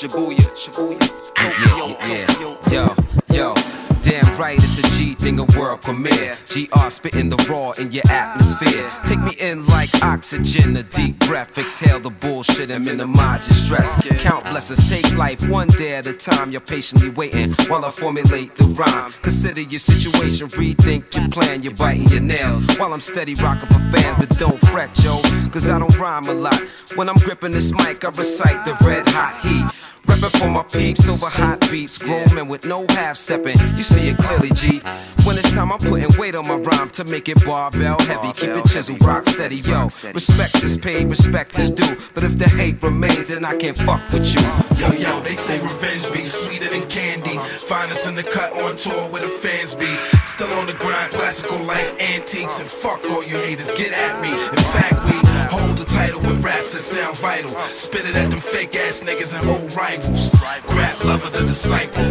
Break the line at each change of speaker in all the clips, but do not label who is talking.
Shibuya, Shibuya, Tokyo,
yeah,
Tokyo.
yeah, yo, yo. Damn right, it's a G thing, a world premiere. GR spitting the raw in your atmosphere. Take me in like oxygen, a deep breath. Exhale the bullshit and minimize your stress. Count blessings, take life one day at a time. You're patiently waiting while I formulate the rhyme. Consider your situation, rethink your plan. You're biting your nails while I'm steady rocking for fans. But don't fret, yo, cause I don't rhyme a lot. When I'm gripping this mic, I recite the red hot heat. Reppin' for my peeps over hot beats. Grown men with no half stepping. You see it clearly, G. When it's time, I'm putting weight on my rhyme to make it barbell heavy. Keep it chiseled, rock steady, yo. Respect is paid, respect is due. But if the hate remains, then I can't fuck with you.
Yo, yo, they say revenge be sweeter than candy. Find us in the cut on tour where the fans be. Still on the grind, classical like antiques. And fuck all you haters, get at me. In fact, we hold the title with raps that sound vital. Spit it at them fake ass niggas and old rivals. Rap lover, the disciple.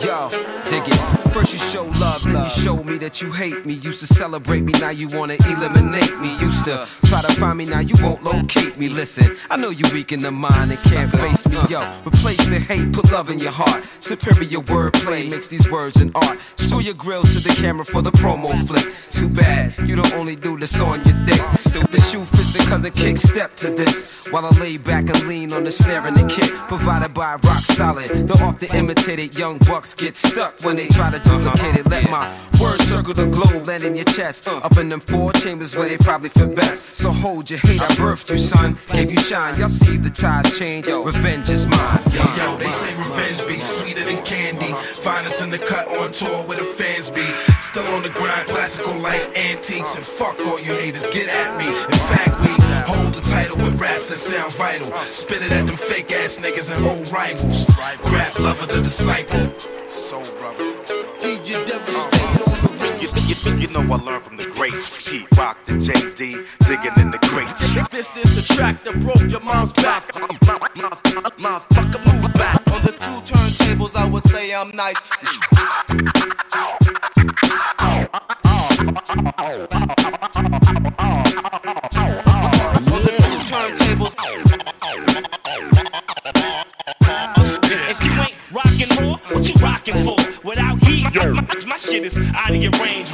Yo, dig it. First you show love, then you show me that you hate me. Used to celebrate me, now you wanna eliminate me. Used to try to find me, now you won't locate me. Listen, I know you weak in the mind and can't face me. Yo, replace the hate, put love in your heart. Superior wordplay makes these words an art. Screw your grill to the camera for the promo flick. Too bad, you don't only do this on your dick. Stupid shoe fits and cousin kick step to this. While I lay back and lean on the snare and the kick. Provided by Rock Solid. The often imitated young bucks get stuck when they try to duplicate it. Let my words circle the globe, land in your chest. Up in them four chambers where they probably fit best. So hold your hate, I birthed you, son. Gave you shine, y'all see the tides change. Revenge is mine.
Yo, yo, they say revenge be sweeter than candy. Find us in the cut on tour where the fans be. Still on the grind, classical like antiques. And fuck all you haters, get at me. In fact, we hold the title with raps that sound vital. Spit it at them fake ass niggas and old rivals. Rap lover, the disciple.
Know I learned from the greats. Pete Rock to JD, digging in the crates.
This is the track that broke your mom's back. Motherfucker, move back. On the two turntables, I would say I'm nice. On the two turntables.
If you ain't rockin' raw, what you rockin' for? Without heat, my, my shit is out of your range.